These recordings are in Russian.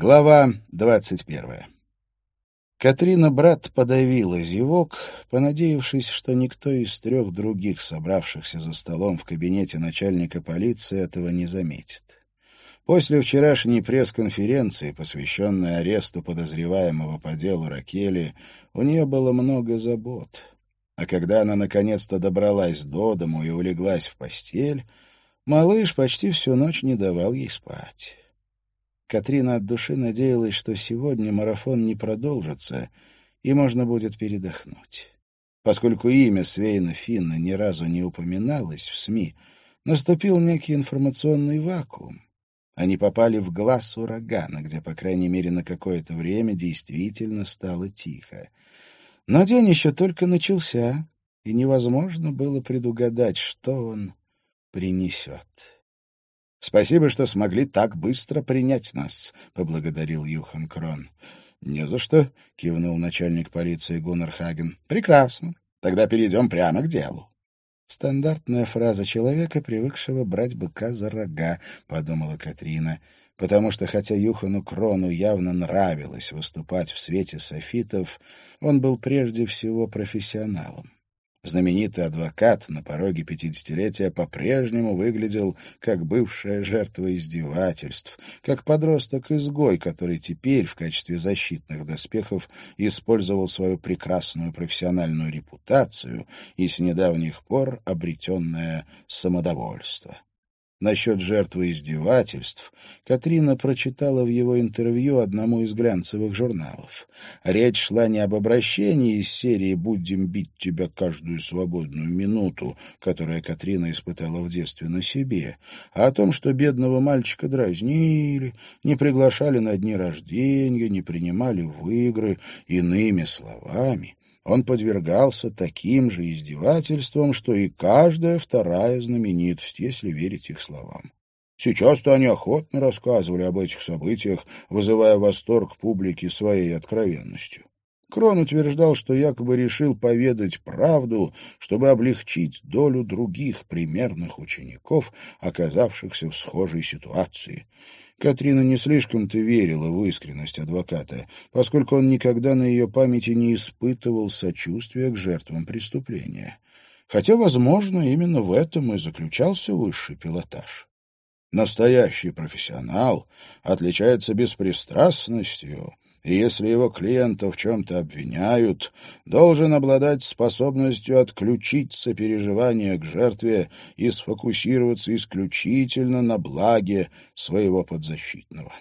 Глава двадцать первая. Катрина брат подавила зевок, понадеявшись, что никто из трех других собравшихся за столом в кабинете начальника полиции этого не заметит. После вчерашней пресс-конференции, посвященной аресту подозреваемого по делу Ракели, у нее было много забот. А когда она наконец-то добралась до дому и улеглась в постель, малыш почти всю ночь не давал ей спать. Катрина от души надеялась, что сегодня марафон не продолжится, и можно будет передохнуть. Поскольку имя Свейна Финна ни разу не упоминалось в СМИ, наступил некий информационный вакуум. Они попали в глаз урагана, где, по крайней мере, на какое-то время действительно стало тихо. Но день еще только начался, и невозможно было предугадать, что он принесет. «Спасибо, что смогли так быстро принять нас», — поблагодарил Юхан Крон. «Не за что», — кивнул начальник полиции Гуннар Хаген. «Прекрасно. Тогда перейдем прямо к делу». «Стандартная фраза человека, привыкшего брать быка за рога», — подумала Катрина, потому что, хотя Юхану Крону явно нравилось выступать в свете софитов, он был прежде всего профессионалом. Знаменитый адвокат на пороге пятидесятилетия по-прежнему выглядел как бывшая жертва издевательств, как подросток-изгой, который теперь в качестве защитных доспехов использовал свою прекрасную профессиональную репутацию и с недавних пор обретенное самодовольство. Насчет жертвы издевательств Катрина прочитала в его интервью одному из глянцевых журналов. Речь шла не об обращении из серии «Будем бить тебя каждую свободную минуту», которая Катрина испытала в детстве на себе, а о том, что бедного мальчика дразнили, не приглашали на дни рождения, не принимали в игры, иными словами — он подвергался таким же издевательствам, что и каждая вторая знаменитость, если верить их словам. Сейчас-то они охотно рассказывали об этих событиях, вызывая восторг публики своей откровенностью. Крон утверждал, что якобы решил поведать правду, чтобы облегчить долю других примерных учеников, оказавшихся в схожей ситуации. Катрина не слишком-то верила в искренность адвоката, поскольку он никогда на ее памяти не испытывал сочувствия к жертвам преступления. Хотя, возможно, именно в этом и заключался высший пилотаж. Настоящий профессионал отличается беспристрастностью, и если его клиента в чем-то обвиняют, должен обладать способностью отключить сопереживание к жертве и сфокусироваться исключительно на благе своего подзащитного.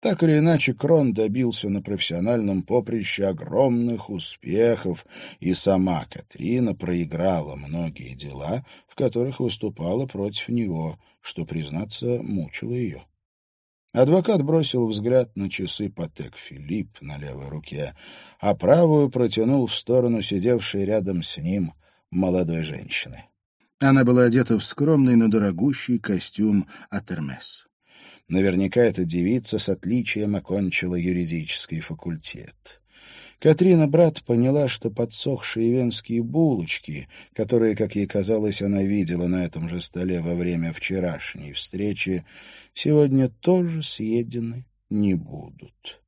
Так или иначе, Крон добился на профессиональном поприще огромных успехов, и сама Катрина проиграла многие дела, в которых выступала против него, что, признаться, мучило ее. Адвокат бросил взгляд на часы Патек Филипп на левой руке, а правую протянул в сторону сидевшей рядом с ним молодой женщины. Она была одета в скромный, но дорогущий костюм от Эрмес. Наверняка эта девица с отличием окончила юридический факультет. Катрина брат поняла, что подсохшие венские булочки, которые, как ей казалось, она видела на этом же столе во время вчерашней встречи, сегодня тоже съедены не будут.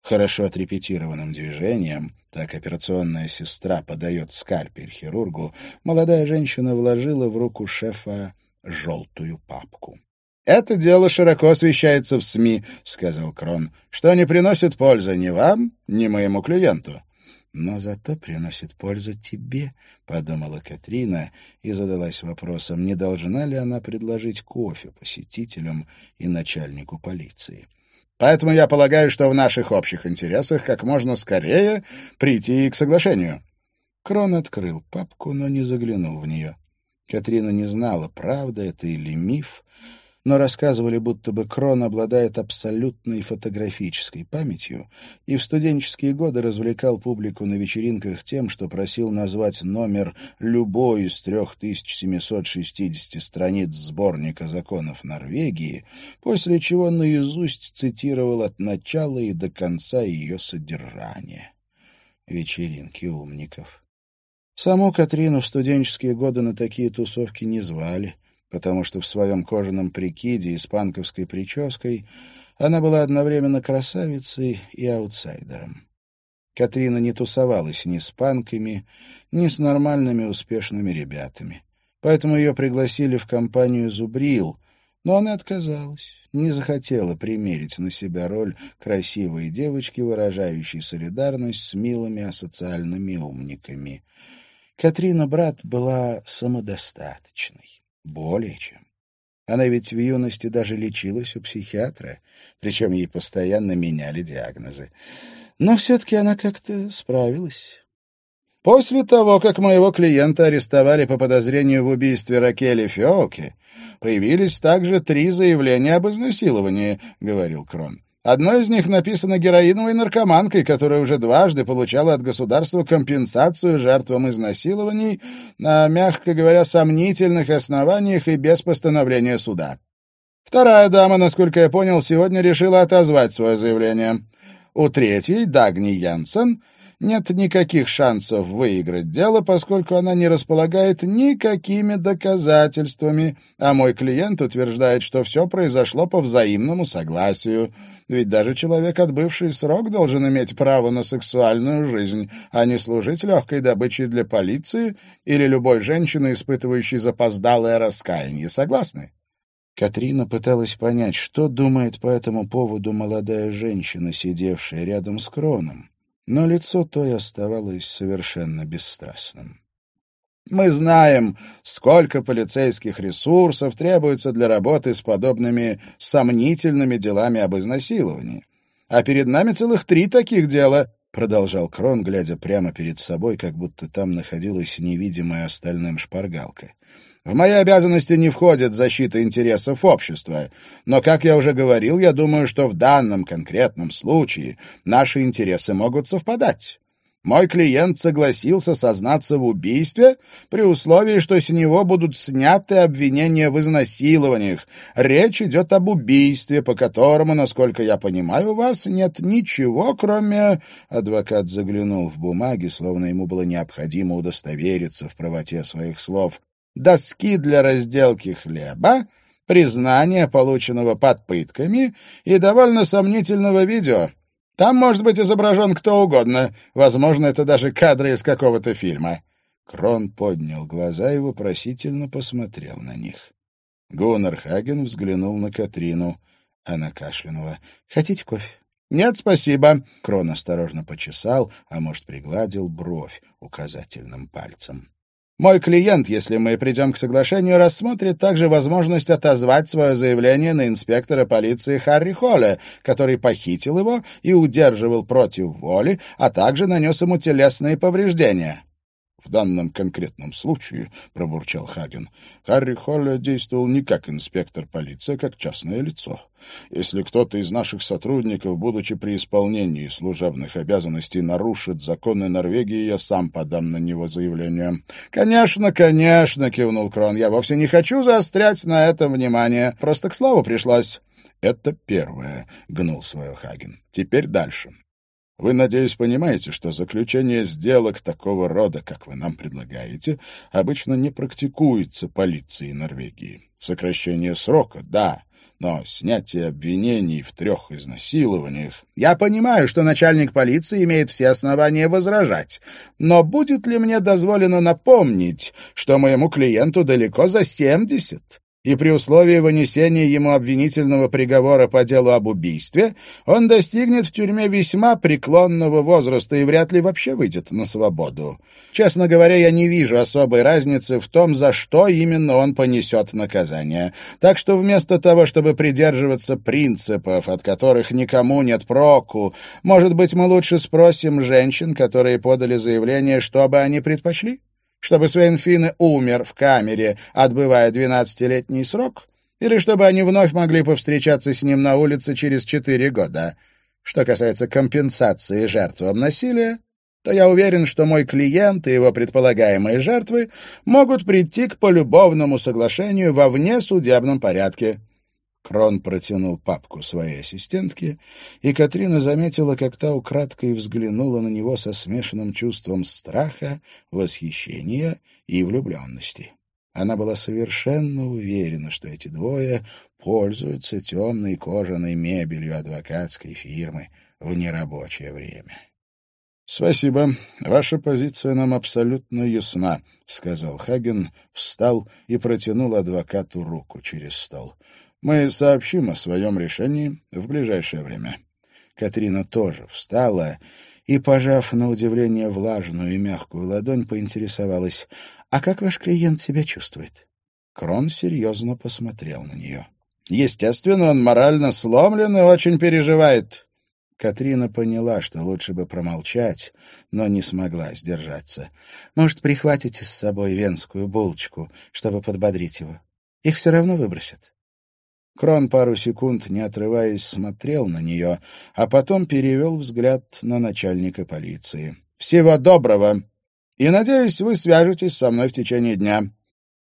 Хорошо отрепетированным движением, так операционная сестра подает скальпель хирургу, молодая женщина вложила в руку шефа желтую папку. «Это дело широко освещается в СМИ», — сказал Крон, — «что не приносит пользы ни вам, ни моему клиенту». «Но зато приносит пользу тебе», — подумала Катрина и задалась вопросом, не должна ли она предложить кофе посетителям и начальнику полиции. «Поэтому я полагаю, что в наших общих интересах как можно скорее прийти к соглашению». Крон открыл папку, но не заглянул в нее. Катрина не знала, правда это или миф, но рассказывали, будто бы Крон обладает абсолютной фотографической памятью и в студенческие годы развлекал публику на вечеринках тем, что просил назвать номер любой из 3760 страниц сборника законов Норвегии, после чего наизусть цитировал от начала и до конца ее содержания. Вечеринки умников. Саму Катрину в студенческие годы на такие тусовки не звали — потому что в своем кожаном прикиде и с панковской прической Она была одновременно красавицей и аутсайдером. Катрина не тусовалась ни с панками, ни с нормальными успешными ребятами. Поэтому ее пригласили в компанию «Зубрил», но она отказалась, не захотела примерить на себя роль красивой девочки, выражающей солидарность с милыми асоциальными умниками. Катрина Брат была самодостаточной, более чем. Она ведь в юности даже лечилась у психиатра, причем ей постоянно меняли диагнозы. Но все-таки она как-то справилась. После того, как моего клиента арестовали по подозрению в убийстве Ракели Фиоки, появились также три заявления об изнасиловании, — говорил Крон. Одно из них написано героиновой наркоманкой, которая уже дважды получала от государства компенсацию жертвам изнасилований на, мягко говоря, сомнительных основаниях и без постановления суда. Вторая дама, насколько я понял, сегодня решила отозвать свое заявление. У третьей, Дагни Янсен, нет никаких шансов выиграть дело, поскольку она не располагает никакими доказательствами, а мой клиент утверждает, что все произошло по взаимному согласию. Ведь даже человек, отбывший срок, должен иметь право на сексуальную жизнь, а не служить легкой добычей для полиции или любой женщины, испытывающей запоздалое раскаяние. Согласны? Катрина пыталась понять, что думает по этому поводу молодая женщина, сидевшая рядом с Кроном, но лицо той оставалось совершенно бесстрастным. «Мы знаем, сколько полицейских ресурсов требуется для работы с подобными сомнительными делами об изнасиловании. А перед нами целых три таких дела», — продолжал Крон, глядя прямо перед собой, как будто там находилась невидимая остальным шпаргалка. В мои обязанности не входит защита интересов общества, но, как я уже говорил, я думаю, что в данном конкретном случае наши интересы могут совпадать. Мой клиент согласился сознаться в убийстве при условии, что с него будут сняты обвинения в изнасилованиях. Речь идет об убийстве, по которому, насколько я понимаю, у вас нет ничего, кроме...» Адвокат заглянул в бумаги, словно ему было необходимо удостовериться в правоте своих слов доски для разделки хлеба, признание, полученного под пытками, и довольно сомнительного видео. Там может быть изображен кто угодно, возможно, это даже кадры из какого-то фильма». Крон поднял глаза и вопросительно посмотрел на них. Гуннер Хаген взглянул на Катрину. Она кашлянула. «Хотите кофе?» «Нет, спасибо». Крон осторожно почесал, а может, пригладил бровь указательным пальцем. Мой клиент, если мы придем к соглашению, рассмотрит также возможность отозвать свое заявление на инспектора полиции Харри Холля, который похитил его и удерживал против воли, а также нанес ему телесные повреждения. В данном конкретном случае, — пробурчал Хаген, — Харри Холля действовал не как инспектор полиции, а как частное лицо. Если кто-то из наших сотрудников, будучи при исполнении служебных обязанностей, нарушит законы Норвегии, я сам подам на него заявление. — Конечно, конечно, — кивнул Крон, — я вовсе не хочу заострять на этом внимание. Просто к слову пришлось. — Это первое, — гнул свое Хаген. — Теперь дальше. Вы, надеюсь, понимаете, что заключение сделок такого рода, как вы нам предлагаете, обычно не практикуется полицией Норвегии. Сокращение срока — да, но снятие обвинений в трех изнасилованиях... Я понимаю, что начальник полиции имеет все основания возражать, но будет ли мне дозволено напомнить, что моему клиенту далеко за семьдесят, и при условии вынесения ему обвинительного приговора по делу об убийстве он достигнет в тюрьме весьма преклонного возраста и вряд ли вообще выйдет на свободу. Честно говоря, я не вижу особой разницы в том, за что именно он понесет наказание. Так что вместо того, чтобы придерживаться принципов, от которых никому нет проку, может быть, мы лучше спросим женщин, которые подали заявление, что бы они предпочли? Чтобы Свен Финне умер в камере, отбывая двенадцатилетний срок, или чтобы они вновь могли повстречаться с ним на улице через четыре года. Что касается компенсации жертвам насилия, то я уверен, что мой клиент и его предполагаемые жертвы могут прийти к полюбовному соглашению во внесудебном порядке. Крон протянул папку своей ассистентке, и Катрина заметила, как та украдкой взглянула на него со смешанным чувством страха, восхищения и влюбленности. Она была совершенно уверена, что эти двое пользуются темной кожаной мебелью адвокатской фирмы в нерабочее время. «Спасибо. Ваша позиция нам абсолютно ясна», — сказал Хаген, встал и протянул адвокату руку через стол. «Мы сообщим о своем решении в ближайшее время». Катрина тоже встала и, пожав на удивление влажную и мягкую ладонь, поинтересовалась, «А как ваш клиент себя чувствует?» Крон серьезно посмотрел на нее. «Естественно, он морально сломлен и очень переживает». Катрина поняла, что лучше бы промолчать, но не смогла сдержаться. «Может, прихватите с собой венскую булочку, чтобы подбодрить его? Их все равно выбросят». Крон пару секунд, не отрываясь, смотрел на нее, а потом перевел взгляд на начальника полиции. «Всего доброго!» и, надеюсь, вы свяжетесь со мной в течение дня».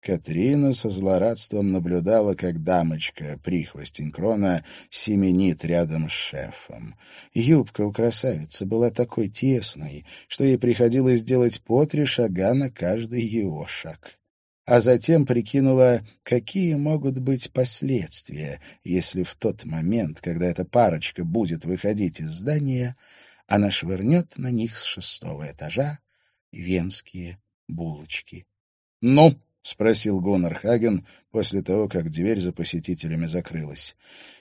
Катрина со злорадством наблюдала, как дамочка, прихвостень крона, семенит рядом с шефом. Юбка у красавицы была такой тесной, что ей приходилось делать по три шага на каждый его шаг. А затем прикинула, какие могут быть последствия, если в тот момент, когда эта парочка будет выходить из здания, она швырнет на них с шестого этажа венские булочки. «Ну?» — спросил Гонор Хаген после того, как дверь за посетителями закрылась.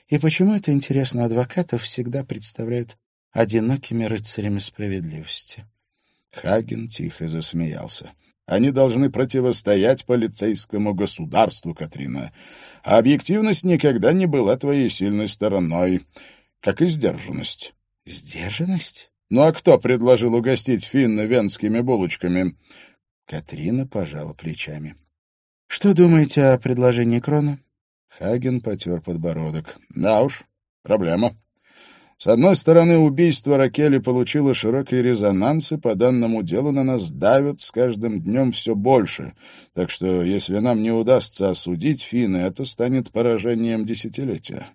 «И почему это, интересно, адвокатов всегда представляют одинокими рыцарями справедливости?» Хаген тихо засмеялся. «Они должны противостоять полицейскому государству, Катрина. А объективность никогда не была твоей сильной стороной, как и сдержанность». «Сдержанность?» Ну а кто предложил угостить Финна венскими булочками? Катрина пожала плечами. Что думаете о предложении Крона? Хаген потер подбородок. Да уж, проблема. С одной стороны, убийство Ракели получило широкий резонанс, и по данному делу на нас давят с каждым днем все больше. Так что, если нам не удастся осудить Финна, это станет поражением десятилетия.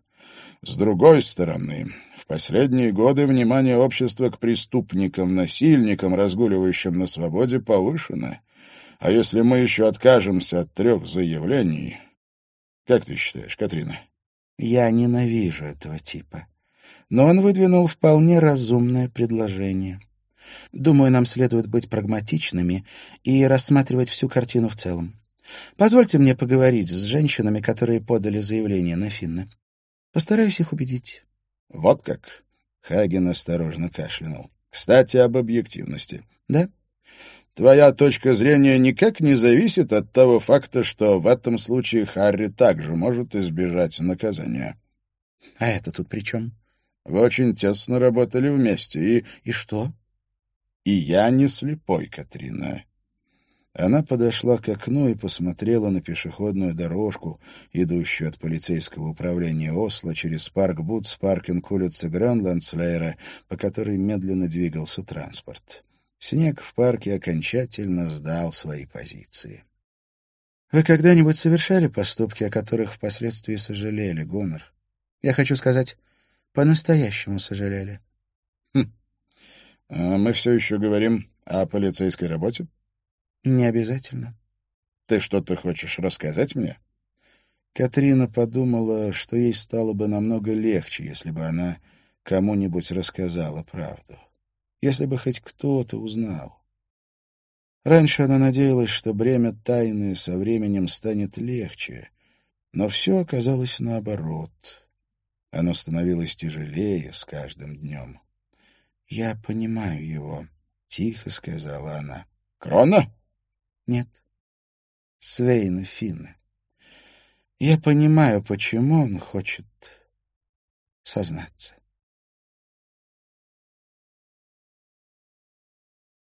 С другой стороны, последние годы внимание общества к преступникам, насильникам, разгуливающим на свободе, повышено. А если мы еще откажемся от трех заявлений... Как ты считаешь, Катрина? Я ненавижу этого типа. Но он выдвинул вполне разумное предложение. Думаю, нам следует быть прагматичными и рассматривать всю картину в целом. Позвольте мне поговорить с женщинами, которые подали заявление на Финна. Постараюсь их убедить. «Вот как?» — Хаген осторожно кашлянул. «Кстати, об объективности. Да? Твоя точка зрения никак не зависит от того факта, что в этом случае Харри также может избежать наказания». «А это тут при чем?» «Вы очень тесно работали вместе, и...» «И что?» «И я не слепой, Катрина. Она подошла к окну и посмотрела на пешеходную дорожку, идущую от полицейского управления Осло через парк Бутс, паркинг улицы Грönландслейра, по которой медленно двигался транспорт. Снег в парке окончательно сдал свои позиции. «Вы когда-нибудь совершали поступки, о которых впоследствии сожалели, Гуннер? Я хочу сказать, по-настоящему сожалели». «Хм. А мы все еще говорим о полицейской работе?» Не обязательно. Ты что-то хочешь рассказать мне? Катрина подумала, что ей стало бы намного легче, если бы она кому-нибудь рассказала правду. Если бы хоть кто-то узнал. Раньше она надеялась, что бремя тайны со временем станет легче, но все оказалось наоборот. Оно становилось тяжелее с каждым днем. «Я понимаю его», — тихо сказала она. «Крона?» Нет. Свейна Финны. Я понимаю, почему он хочет сознаться.